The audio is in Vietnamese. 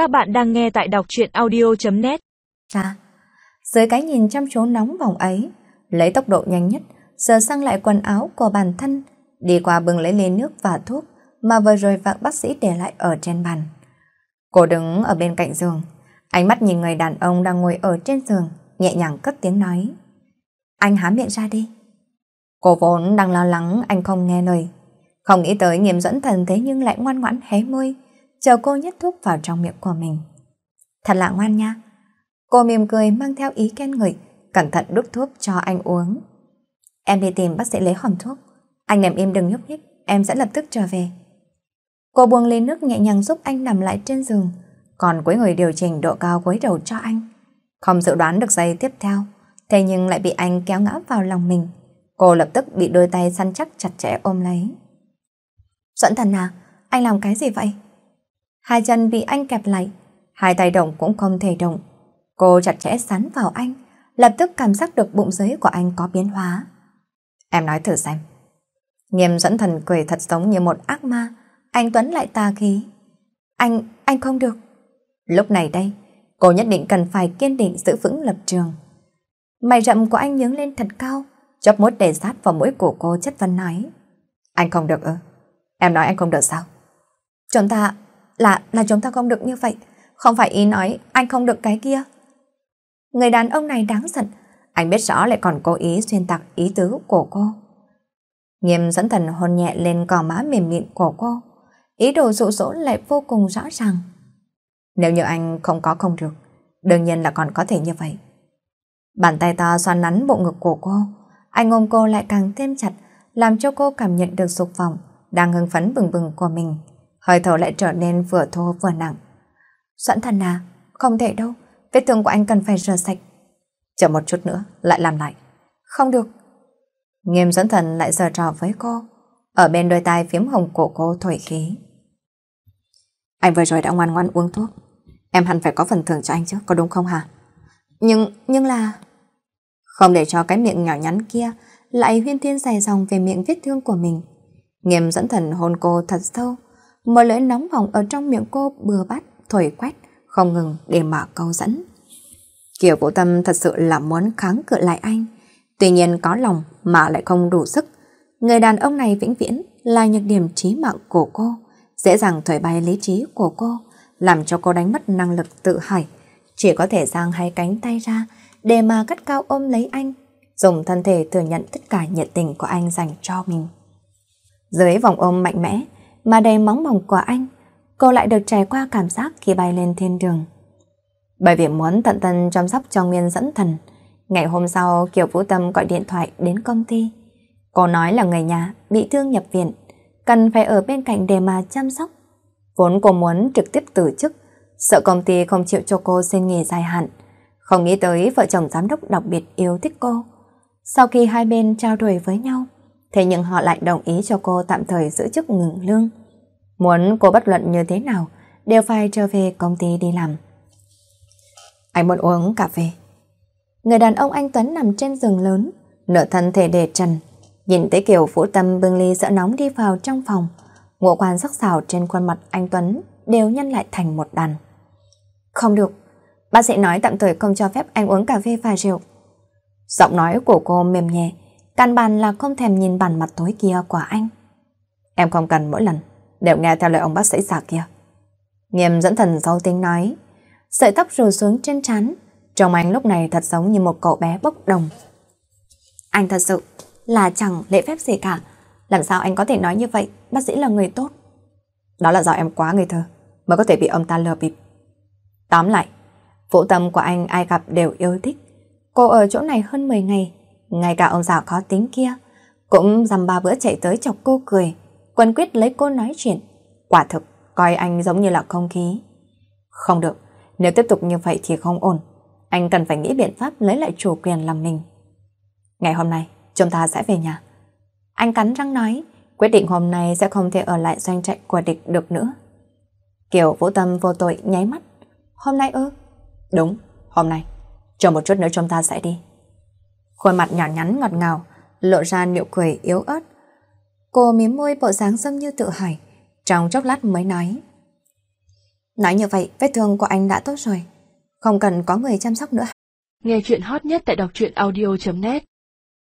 Các bạn đang nghe tại đọc truyện audio.net Ra, dạ. dưới cái nhìn chăm chú nóng bỏng ấy, lấy tốc độ nhanh nhất, sờ sang lại quần áo của bản thân, đi qua bưng lấy ly nước và thuốc mà vừa rồi vợ bác sĩ để lại ở trên bàn. Cô đứng ở bên cạnh giường, ánh mắt nhìn người đàn ông đang ngồi ở trên giường, nhẹ nhàng cất tiếng nói. Anh há miệng ra đi. Cô vốn đang lo lắng anh không nghe lời. Không nghĩ tới nghiêm dẫn thần thế nhưng lại ngoan ngoãn hé môi, chờ cô nhét thuốc vào trong miệng của mình. Thật là ngoan nha. Cô mỉm cười mang theo ý khen ngợi, cẩn thận đút thuốc cho anh uống. Em đi tìm bác sĩ lấy hòm thuốc. Anh nằm im đừng nhúc nhích, em sẽ lập tức trở về. Cô buông ly nước nhẹ nhàng giúp anh nằm lại trên giường, còn cuối người điều chỉnh độ cao gối đầu cho anh. Không dự đoán được giây tiếp theo, thế nhưng lại bị anh kéo ngã vào lòng mình. Cô lập tức bị đôi tay săn chắc chặt chẽ ôm lấy. Duẫn thần à, anh làm cái gì vậy? Hai chân bị anh kẹp lại, hai tay động cũng không thể động. Cô chặt chẽ sắn vào anh, lập tức cảm giác được bụng dưới của anh có biến hóa. Em nói thử xem. Nghiêm dẫn thần cười thật giống như một ác ma, anh Tuấn lại tà khí. Anh, anh không được. Lúc này đây, cô nhất định cần phải kiên định giữ vững lập trường. Mày rậm của anh nhướng lên thật cao, chóp mốt để sát vào mũi của cô chất vấn nói. Anh không được ư? Em nói anh không được sao? Chúng ta, là, là chúng ta không được như vậy. Không phải ý nói anh không được cái kia. Người đàn ông này đáng giận. Anh biết rõ lại còn cố ý xuyên tạc ý tứ của cô. Nghiêm dẫn thần hôn nhẹ lên cò má mềm mịn của cô. Ý đồ dụ dỗ lại vô cùng rõ ràng. Nếu như anh không có không được, đương nhiên là còn có thể như vậy. Bàn tay to xoắn nắn bộ ngực của cô, anh ôm cô lại càng thêm chặt, làm cho cô cảm nhận được dục vọng, đang hưng phấn bừng bừng của mình. Hơi thở lại trở nên vừa thô vừa nặng. Doãn thần à, không thể đâu, vết thương của anh cần phải rửa sạch. Chờ một chút nữa, lại làm lại. Không được. Nghiêm doãn thần lại giờ trò với cô, ở bên đôi tai phiếm hồng của cô thổi khí. Anh vừa rồi đã ngoan ngoan uống thuốc, em hẳn phải có phần thưởng cho anh chứ, có đúng không hả? Nhưng, nhưng là... Không để cho cái miệng nhỏ nhắn kia lại huyên thiên dài dòng về miệng vết thương của mình. Nghiêm dẫn thần hôn cô thật sâu, một lưỡi nóng bỏng ở trong miệng cô bừa bát, thổi quét, không ngừng để mà câu dẫn. Kiều Vũ Tâm thật sự là muốn kháng cự lại anh, tuy nhiên có lòng mà lại không đủ sức. Người đàn ông này vĩnh viễn là nhược điểm trí mạng của cô, dễ dàng thổi bay lý trí của cô, làm cho cô đánh mất năng lực tự hỏi, chỉ có thể giang hai cánh tay ra để mà cắt cao ôm lấy anh, dùng thân thể thừa nhận tất cả nhiệt tình của anh dành cho mình. Dưới vòng ôm mạnh mẽ mà đầy móng bồng của anh, cô lại được trải qua cảm giác khi bay lên thiên đường. Bởi vì muốn tận tân chăm sóc cho Nguyên dẫn thần, ngày hôm sau Kiều Vũ Tâm gọi điện thoại đến công ty. Cô nói là người nhà bị thương nhập viện, cần phải ở bên cạnh để mà chăm sóc. Vốn cô muốn trực tiếp từ chức, sợ công ty không chịu cho cô xin nghỉ dài hạn. Không nghĩ tới vợ chồng giám đốc đặc biệt yêu thích cô. Sau khi hai bên trao đổi với nhau, thế nhưng họ lại đồng ý cho cô tạm thời giữ chức ngừng lương. Muốn cô bất luận như thế nào, đều phải trở về công ty đi làm. Anh muốn uống cà phê. Người đàn ông anh Tuấn nằm trên giường lớn, nửa thân thể để trần. Nhìn thấy kiểu vũ tâm bưng ly sợ nóng đi vào trong phòng. Ngộ quan sắc sảo trên khuôn mặt anh Tuấn đều nhân lại thành một đàn. Không được, bác sĩ nói tạm thời không cho phép anh uống cà phê và rượu. Giọng nói của cô mềm nhẹ, căn bản là không thèm nhìn bản mặt tối kia của anh. Em không cần mỗi lần, đều nghe theo lời ông bác sĩ già kia. Nghiêm dẫn thần sâu tính nói, sợi tóc rủ xuống trên trán, trông anh lúc này thật giống như một cậu bé bốc đồng. Anh thật sự là chẳng lễ phép gì cả, làm sao anh có thể nói như vậy, bác sĩ là người tốt. Đó là do em quá ngây thơ, mới có thể bị ông ta lừa bịp. Tóm lại, vũ tâm của anh ai gặp đều yêu thích. Cô ở chỗ này hơn 10 ngày, ngay cả ông già khó tính kia, cũng dăm ba bữa chạy tới chọc cô cười, quân quyết lấy cô nói chuyện. Quả thực, coi anh giống như là không khí. Không được, nếu tiếp tục như vậy thì không ổn. Anh cần phải nghĩ biện pháp lấy lại chủ quyền làm mình. Ngày hôm nay, chúng ta sẽ về nhà. Anh cắn răng nói, quyết định hôm nay sẽ không thể ở lại doanh trại của địch được nữa. Kiều Vũ Tâm vô tội nháy mắt. Hôm nay ư? Đúng, hôm nay. Chờ một chút nữa chúng ta sẽ đi. Khuôn mặt nhỏ nhắn ngọt ngào, lộ ra nụ cười yếu ớt. Cô mím môi bộ dáng dâm như tự hỏi, trong chốc lát mới nói. Nói như vậy, vết thương của anh đã tốt rồi. Không cần có người chăm sóc nữa. Nghe chuyện hot nhất tại đọc truyện audio.net